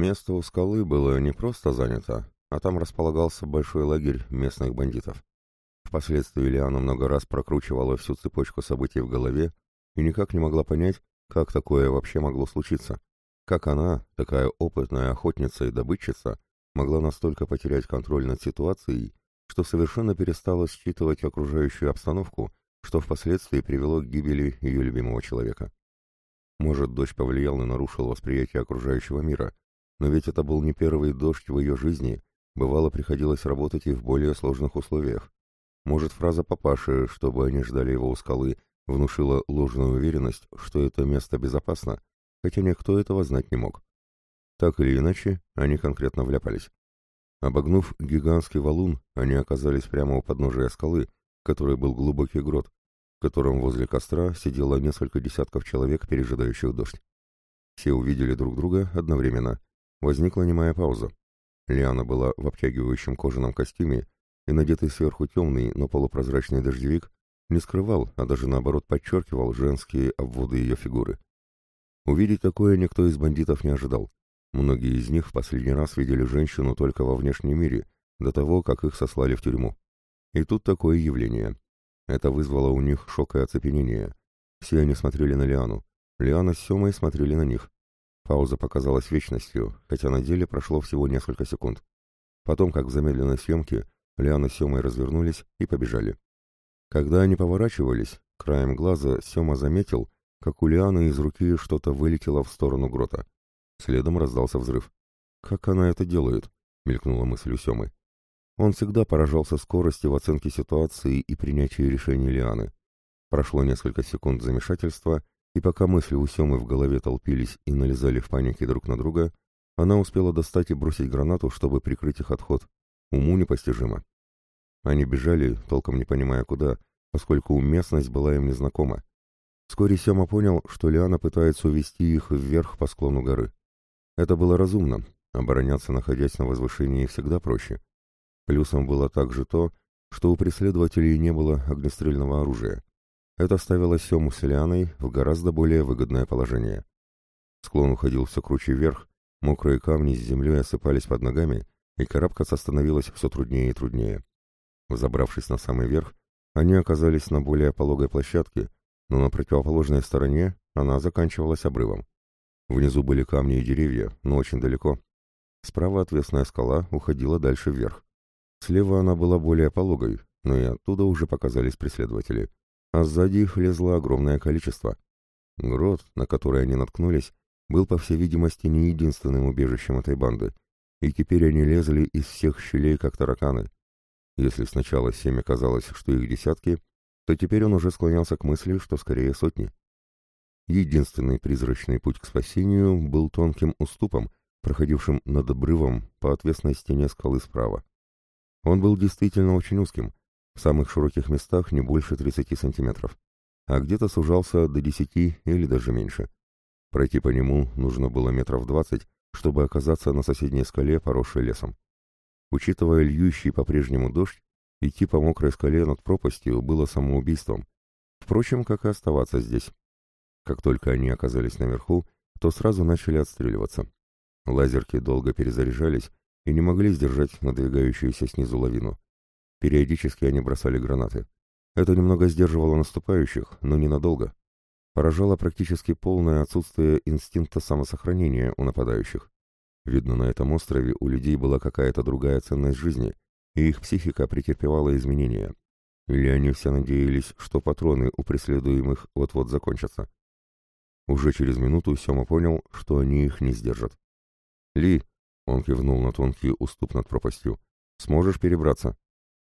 Место у скалы было не просто занято, а там располагался большой лагерь местных бандитов. Впоследствии Лиана много раз прокручивала всю цепочку событий в голове и никак не могла понять, как такое вообще могло случиться. Как она, такая опытная охотница и добытчица, могла настолько потерять контроль над ситуацией, что совершенно перестала считывать окружающую обстановку, что впоследствии привело к гибели ее любимого человека. Может, дождь повлиял и нарушил восприятие окружающего мира, но ведь это был не первый дождь в ее жизни, бывало приходилось работать и в более сложных условиях. Может, фраза папаши, чтобы они ждали его у скалы, внушила ложную уверенность, что это место безопасно, хотя никто этого знать не мог. Так или иначе, они конкретно вляпались. Обогнув гигантский валун, они оказались прямо у подножия скалы, в был глубокий грот, в котором возле костра сидело несколько десятков человек, пережидающих дождь. Все увидели друг друга одновременно. Возникла немая пауза. Лиана была в обтягивающем кожаном костюме, и надетый сверху темный, но полупрозрачный дождевик не скрывал, а даже наоборот подчеркивал женские обводы ее фигуры. Увидеть такое никто из бандитов не ожидал. Многие из них в последний раз видели женщину только во внешнем мире, до того, как их сослали в тюрьму. И тут такое явление. Это вызвало у них шок и оцепенение. Все они смотрели на Лиану. Лиана с Семой смотрели на них. Пауза показалась вечностью, хотя на деле прошло всего несколько секунд. Потом, как в замедленной съемке, Лиана с Семой развернулись и побежали. Когда они поворачивались, краем глаза Сема заметил, как у Лианы из руки что-то вылетело в сторону грота. Следом раздался взрыв. «Как она это делает?» — мелькнула мысль у Семы. Он всегда поражался скорости в оценке ситуации и принятии решений Лианы. Прошло несколько секунд замешательства, и пока мысли у Семы в голове толпились и налезали в панике друг на друга, она успела достать и бросить гранату, чтобы прикрыть их отход. Уму непостижимо. Они бежали, толком не понимая куда, поскольку местность была им незнакома. Вскоре Сема понял, что Лиана пытается увести их вверх по склону горы. Это было разумно, обороняться, находясь на возвышении, всегда проще. Плюсом было также то, что у преследователей не было огнестрельного оружия. Это ставило Сему с Лианой в гораздо более выгодное положение. Склон уходил все круче вверх, мокрые камни с землей осыпались под ногами, и карабкаться становилось все труднее и труднее. Взобравшись на самый верх, они оказались на более пологой площадке, но на противоположной стороне она заканчивалась обрывом. Внизу были камни и деревья, но очень далеко. Справа отвесная скала уходила дальше вверх. Слева она была более пологой, но и оттуда уже показались преследователи. А сзади их лезло огромное количество. Грот, на который они наткнулись, был, по всей видимости, не единственным убежищем этой банды, и теперь они лезли из всех щелей, как тараканы. Если сначала семя казалось, что их десятки, то теперь он уже склонялся к мысли, что скорее сотни. Единственный призрачный путь к спасению был тонким уступом, проходившим над обрывом по отвесной стене скалы справа. Он был действительно очень узким, в самых широких местах не больше 30 сантиметров, а где-то сужался до 10 или даже меньше. Пройти по нему нужно было метров 20, чтобы оказаться на соседней скале, поросшей лесом. Учитывая льющий по-прежнему дождь, идти по мокрой скале над пропастью было самоубийством, впрочем, как и оставаться здесь. Как только они оказались наверху, то сразу начали отстреливаться. Лазерки долго перезаряжались и не могли сдержать надвигающуюся снизу лавину. Периодически они бросали гранаты. Это немного сдерживало наступающих, но ненадолго. Поражало практически полное отсутствие инстинкта самосохранения у нападающих. Видно, на этом острове у людей была какая-то другая ценность жизни, и их психика претерпевала изменения. Или они все надеялись, что патроны у преследуемых вот-вот закончатся. Уже через минуту Сема понял, что они их не сдержат. «Ли!» — он кивнул на тонкий уступ над пропастью. «Сможешь перебраться?»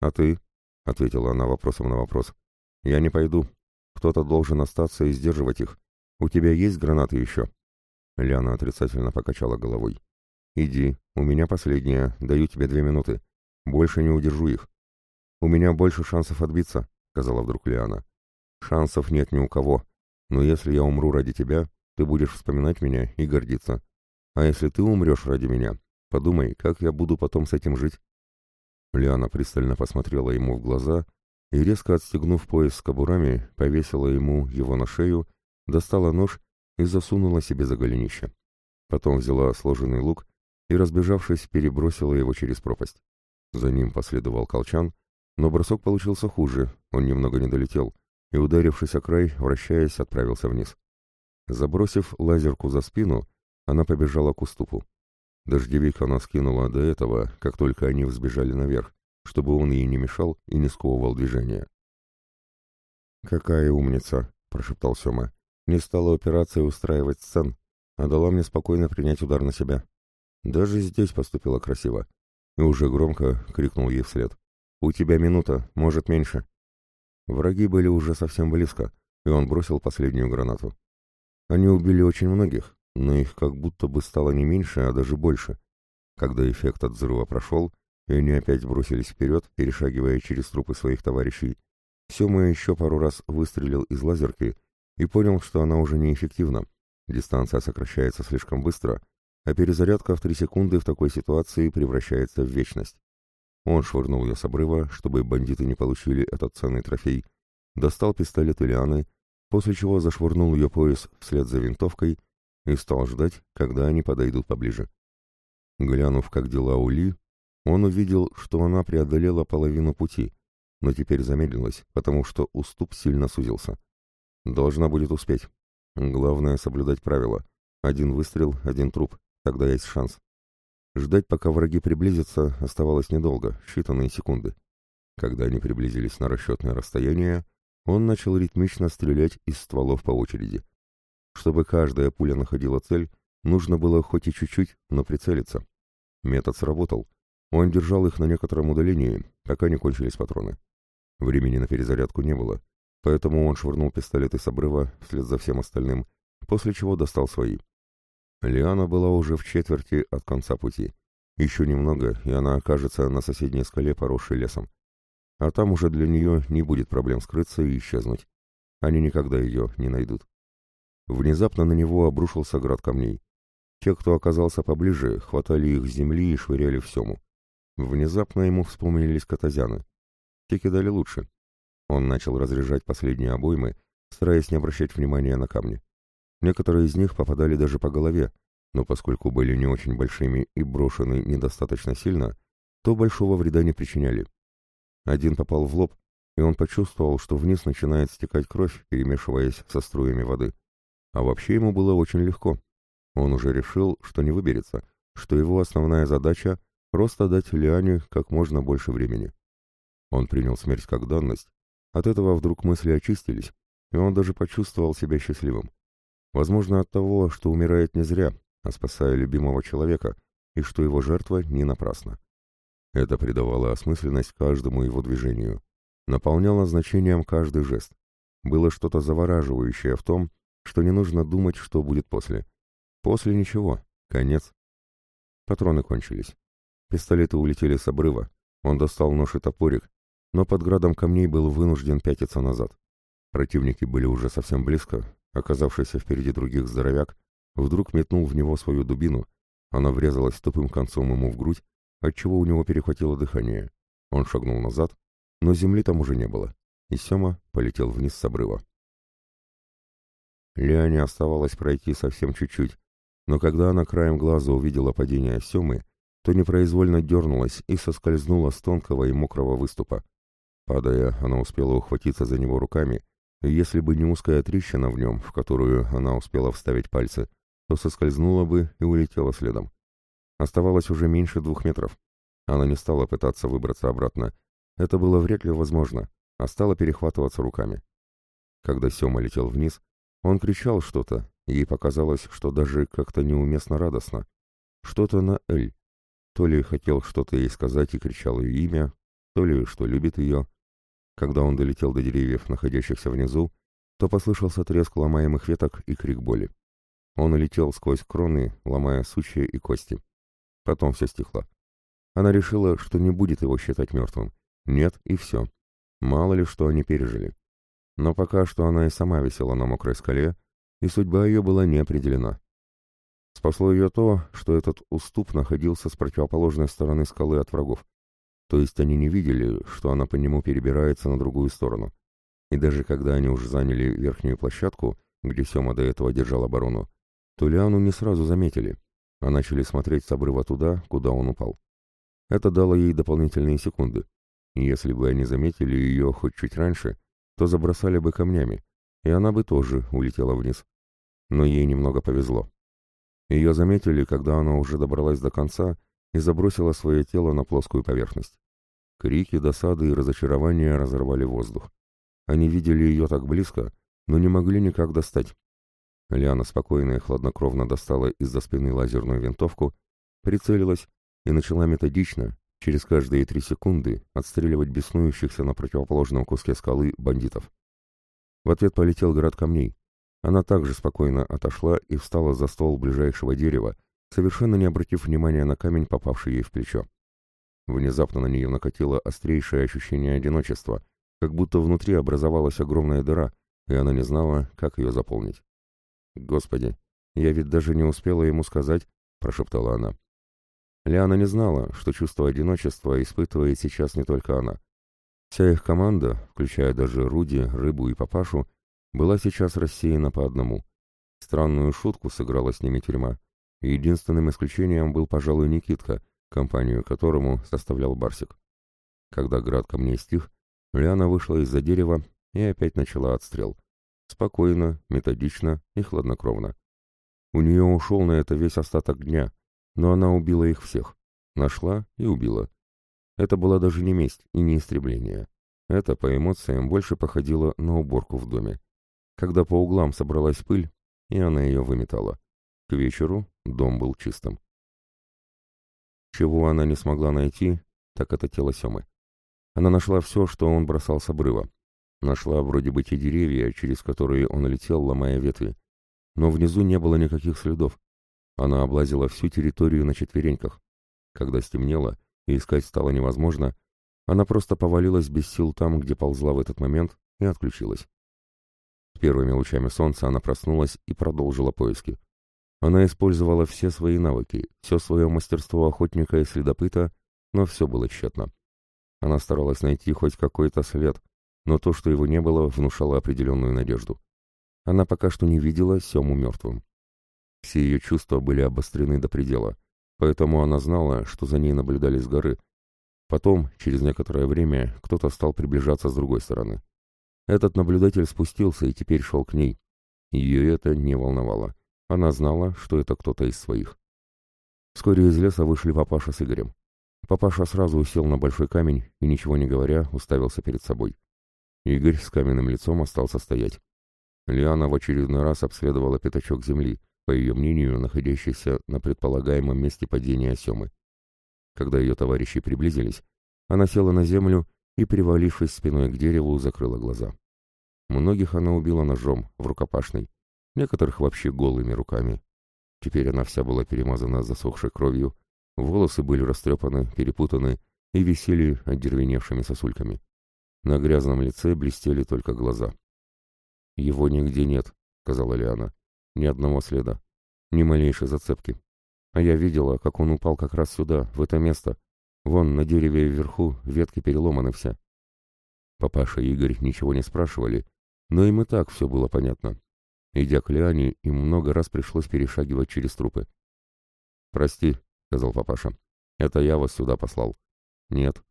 «А ты?» — ответила она вопросом на вопрос. «Я не пойду. Кто-то должен остаться и сдерживать их. У тебя есть гранаты еще?» Ляна отрицательно покачала головой. «Иди, у меня последняя, даю тебе две минуты. Больше не удержу их». «У меня больше шансов отбиться», — сказала вдруг Лиана. «Шансов нет ни у кого», но если я умру ради тебя, ты будешь вспоминать меня и гордиться. А если ты умрешь ради меня, подумай, как я буду потом с этим жить». Лиана пристально посмотрела ему в глаза и, резко отстегнув пояс с кобурами, повесила ему его на шею, достала нож и засунула себе за голенище. Потом взяла сложенный лук и, разбежавшись, перебросила его через пропасть. За ним последовал колчан, но бросок получился хуже, он немного не долетел, и, ударившись о край, вращаясь, отправился вниз. Забросив лазерку за спину, она побежала к уступу. Дождевик она скинула до этого, как только они взбежали наверх, чтобы он ей не мешал и не сковывал движение. «Какая умница!» — прошептал Сёма. «Не стала операции устраивать сцен, а дала мне спокойно принять удар на себя. Даже здесь поступила красиво». И уже громко крикнул ей вслед. «У тебя минута, может, меньше». Враги были уже совсем близко, и он бросил последнюю гранату. Они убили очень многих, но их как будто бы стало не меньше, а даже больше. Когда эффект от взрыва прошел, и они опять бросились вперед, перешагивая через трупы своих товарищей, Сема еще пару раз выстрелил из лазерки и понял, что она уже неэффективна. Дистанция сокращается слишком быстро, а перезарядка в три секунды в такой ситуации превращается в вечность. Он швырнул ее с обрыва, чтобы бандиты не получили этот ценный трофей, достал пистолет Ильяны, после чего зашвырнул ее пояс вслед за винтовкой и стал ждать, когда они подойдут поближе. Глянув, как дела у Ли, он увидел, что она преодолела половину пути, но теперь замедлилась, потому что уступ сильно сузился. Должна будет успеть. Главное — соблюдать правила. Один выстрел, один труп. Тогда есть шанс. Ждать, пока враги приблизятся, оставалось недолго, считанные секунды. Когда они приблизились на расчетное расстояние, он начал ритмично стрелять из стволов по очереди. Чтобы каждая пуля находила цель, нужно было хоть и чуть-чуть, но прицелиться. Метод сработал. Он держал их на некотором удалении, пока не кончились патроны. Времени на перезарядку не было, поэтому он швырнул пистолеты с обрыва вслед за всем остальным, после чего достал свои. Лиана была уже в четверти от конца пути. Еще немного, и она окажется на соседней скале, поросшей лесом. А там уже для нее не будет проблем скрыться и исчезнуть. Они никогда ее не найдут. Внезапно на него обрушился град камней. Те, кто оказался поближе, хватали их с земли и швыряли в сему. Внезапно ему вспомнились катазяны. Те кидали лучше. Он начал разряжать последние обоймы, стараясь не обращать внимания на камни. Некоторые из них попадали даже по голове, но поскольку были не очень большими и брошены недостаточно сильно, то большого вреда не причиняли. Один попал в лоб, и он почувствовал, что вниз начинает стекать кровь, перемешиваясь со струями воды. А вообще ему было очень легко. Он уже решил, что не выберется, что его основная задача — просто дать Лиане как можно больше времени. Он принял смерть как данность. От этого вдруг мысли очистились, и он даже почувствовал себя счастливым. Возможно, от того, что умирает не зря, а спасая любимого человека, и что его жертва не напрасна. Это придавало осмысленность каждому его движению, наполняло значением каждый жест. Было что-то завораживающее в том, что не нужно думать, что будет после. После ничего, конец. Патроны кончились. Пистолеты улетели с обрыва. Он достал нож и топорик, но под градом камней был вынужден пятиться назад. Противники были уже совсем близко, оказавшийся впереди других здоровяк, вдруг метнул в него свою дубину, она врезалась тупым концом ему в грудь, отчего у него перехватило дыхание. Он шагнул назад, но земли там уже не было, и Сема полетел вниз с обрыва. Лиане оставалось пройти совсем чуть-чуть, но когда она краем глаза увидела падение Семы, то непроизвольно дернулась и соскользнула с тонкого и мокрого выступа. Падая, она успела ухватиться за него руками, и если бы не узкая трещина в нем, в которую она успела вставить пальцы, то соскользнула бы и улетела следом. Оставалось уже меньше двух метров. Она не стала пытаться выбраться обратно. Это было вряд ли возможно, а стала перехватываться руками. Когда Сема летел вниз, он кричал что-то, ей показалось, что даже как-то неуместно радостно. Что-то на «Эль». То ли хотел что-то ей сказать и кричал ее имя, то ли что любит ее, когда он долетел до деревьев, находящихся внизу, то послышался треск ломаемых веток и крик боли. Он улетел сквозь кроны, ломая сучья и кости. Потом все стихло. Она решила, что не будет его считать мертвым. Нет, и все. Мало ли, что они пережили. Но пока что она и сама висела на мокрой скале, и судьба ее была не определена. Спасло ее то, что этот уступ находился с противоположной стороны скалы от врагов. То есть они не видели, что она по нему перебирается на другую сторону. И даже когда они уже заняли верхнюю площадку, где Сема до этого держал оборону, то Лиану не сразу заметили. а начали смотреть с обрыва туда, куда он упал. Это дало ей дополнительные секунды. Если бы они заметили ее хоть чуть раньше, то забросали бы камнями, и она бы тоже улетела вниз. Но ей немного повезло. Ее заметили, когда она уже добралась до конца и забросила свое тело на плоскую поверхность. Крики досады и разочарования разорвали воздух. Они видели ее так близко, но не могли никак достать. Лиана спокойно и хладнокровно достала из-за спины лазерную винтовку, прицелилась и начала методично, через каждые три секунды, отстреливать беснующихся на противоположном куске скалы бандитов. В ответ полетел град камней. Она также спокойно отошла и встала за стол ближайшего дерева, совершенно не обратив внимания на камень, попавший ей в плечо. Внезапно на нее накатило острейшее ощущение одиночества, как будто внутри образовалась огромная дыра, и она не знала, как ее заполнить. «Господи, я ведь даже не успела ему сказать», — прошептала она. Лиана не знала, что чувство одиночества испытывает сейчас не только она. Вся их команда, включая даже Руди, Рыбу и Папашу, была сейчас рассеяна по одному. Странную шутку сыграла с ними тюрьма, единственным исключением был, пожалуй, Никитка, компанию которому составлял Барсик. Когда град камней стих, Лиана вышла из-за дерева и опять начала отстрел. Спокойно, методично и хладнокровно. У нее ушел на это весь остаток дня, но она убила их всех. Нашла и убила. Это была даже не месть и не истребление. Это, по эмоциям, больше походило на уборку в доме. Когда по углам собралась пыль, и она ее выметала. К вечеру дом был чистым. Чего она не смогла найти, так это тело Семы. Она нашла все, что он бросал с обрыва. Нашла вроде бы те деревья, через которые он летел, ломая ветви. Но внизу не было никаких следов. Она облазила всю территорию на четвереньках. Когда стемнело, и искать стало невозможно, она просто повалилась без сил там, где ползла в этот момент, и отключилась. С первыми лучами солнца она проснулась и продолжила поиски. Она использовала все свои навыки, все свое мастерство охотника и следопыта, но все было тщетно. Она старалась найти хоть какой-то след, но то, что его не было, внушало определенную надежду. Она пока что не видела Сему мертвым. Все ее чувства были обострены до предела, поэтому она знала, что за ней наблюдали с горы. Потом, через некоторое время, кто-то стал приближаться с другой стороны. Этот наблюдатель спустился и теперь шел к ней. Ее это не волновало. Она знала, что это кто-то из своих. Вскоре из леса вышли папаша с Игорем. Папаша сразу усел на большой камень и, ничего не говоря, уставился перед собой. Игорь с каменным лицом остался стоять. Лиана в очередной раз обследовала пятачок земли, по ее мнению, находящийся на предполагаемом месте падения Семы. Когда ее товарищи приблизились, она села на землю и, привалившись спиной к дереву, закрыла глаза. Многих она убила ножом, в рукопашной, некоторых вообще голыми руками. Теперь она вся была перемазана засохшей кровью, волосы были растрепаны, перепутаны и висели отдервеневшими сосульками. На грязном лице блестели только глаза. «Его нигде нет», — сказала Лиана. «Ни одного следа, ни малейшей зацепки. А я видела, как он упал как раз сюда, в это место. Вон, на дереве вверху, ветки переломаны все». Папаша и Игорь ничего не спрашивали, но им и так все было понятно. Идя к Лиане, им много раз пришлось перешагивать через трупы. «Прости», — сказал папаша, — «это я вас сюда послал». «Нет».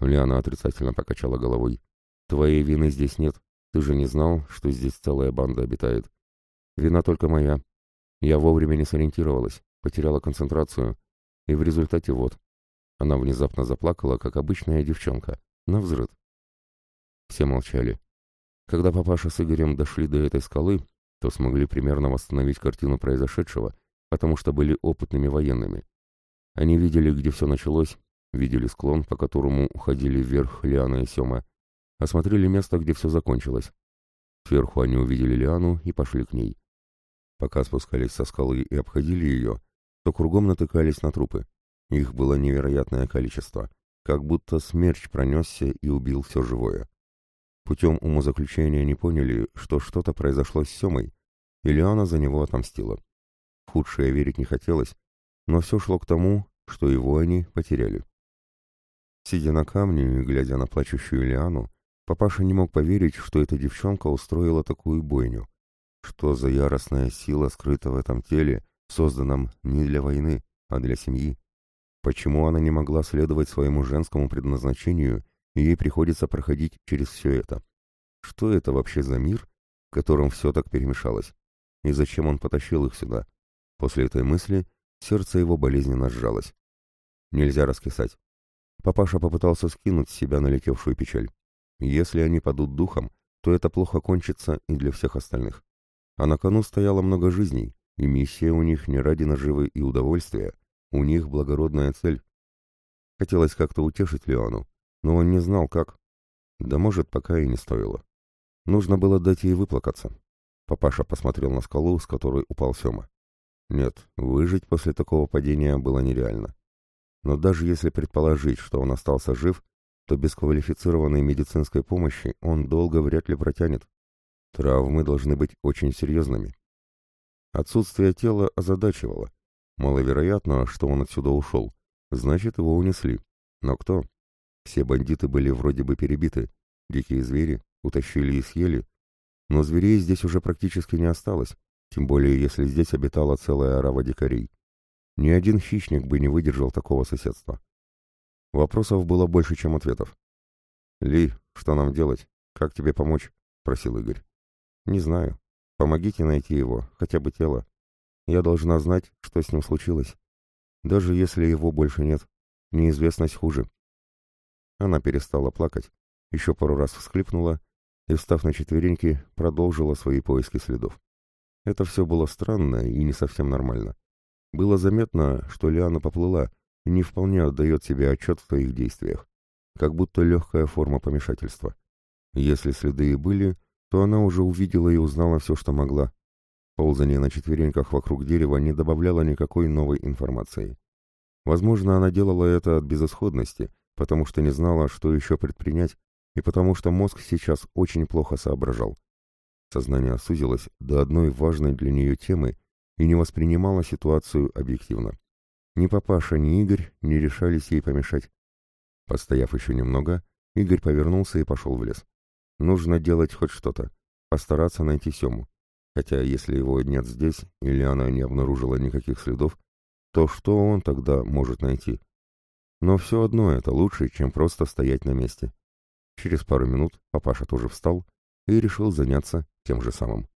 Лиана отрицательно покачала головой. «Твоей вины здесь нет. Ты же не знал, что здесь целая банда обитает. Вина только моя. Я вовремя не сориентировалась, потеряла концентрацию. И в результате вот». Она внезапно заплакала, как обычная девчонка, на взрыв. Все молчали. Когда папаша с Игорем дошли до этой скалы, то смогли примерно восстановить картину произошедшего, потому что были опытными военными. Они видели, где все началось, видели склон, по которому уходили вверх Лиана и Сема, осмотрели место, где все закончилось. Сверху они увидели Лиану и пошли к ней. Пока спускались со скалы и обходили ее, то кругом натыкались на трупы. Их было невероятное количество, как будто смерч пронесся и убил все живое. Путем умозаключения не поняли, что что-то произошло с Семой, и Лиана за него отомстила. худшее верить не хотелось, но все шло к тому, что его они потеряли. Сидя на камне и глядя на плачущую Лиану, папаша не мог поверить, что эта девчонка устроила такую бойню. Что за яростная сила скрыта в этом теле, созданном не для войны, а для семьи. Почему она не могла следовать своему женскому предназначению, и ей приходится проходить через все это? Что это вообще за мир, в котором все так перемешалось? И зачем он потащил их сюда? После этой мысли сердце его болезненно сжалось. Нельзя раскисать. Папаша попытался скинуть с себя налетевшую печаль. Если они падут духом, то это плохо кончится и для всех остальных. А на кону стояло много жизней, и миссия у них не ради наживы и удовольствия, у них благородная цель. Хотелось как-то утешить Леону, но он не знал, как. Да может, пока и не стоило. Нужно было дать ей выплакаться. Папаша посмотрел на скалу, с которой упал Сема. Нет, выжить после такого падения было нереально. Но даже если предположить, что он остался жив, то без квалифицированной медицинской помощи он долго вряд ли протянет. Травмы должны быть очень серьезными. Отсутствие тела озадачивало. Маловероятно, что он отсюда ушел. Значит, его унесли. Но кто? Все бандиты были вроде бы перебиты. Дикие звери утащили и съели. Но зверей здесь уже практически не осталось, тем более если здесь обитала целая орава дикарей. Ни один хищник бы не выдержал такого соседства. Вопросов было больше, чем ответов. «Ли, что нам делать? Как тебе помочь?» — просил Игорь. «Не знаю. Помогите найти его, хотя бы тело. Я должна знать, что с ним случилось. Даже если его больше нет, неизвестность хуже». Она перестала плакать, еще пару раз всхлипнула и, встав на четвереньки, продолжила свои поиски следов. Это все было странно и не совсем нормально. Было заметно, что Лиана поплыла и не вполне отдает себе отчет в своих действиях, как будто легкая форма помешательства. Если следы и были, то она уже увидела и узнала все, что могла. Ползание на четвереньках вокруг дерева не добавляло никакой новой информации. Возможно, она делала это от безысходности, потому что не знала, что еще предпринять, и потому что мозг сейчас очень плохо соображал. Сознание сузилось до одной важной для нее темы и не воспринимала ситуацию объективно. Ни папаша, ни Игорь не решались ей помешать. Постояв еще немного, Игорь повернулся и пошел в лес. Нужно делать хоть что-то, постараться найти Сему. Хотя если его нет здесь, или она не обнаружила никаких следов, то что он тогда может найти? Но все одно это лучше, чем просто стоять на месте. Через пару минут папаша тоже встал и решил заняться тем же самым.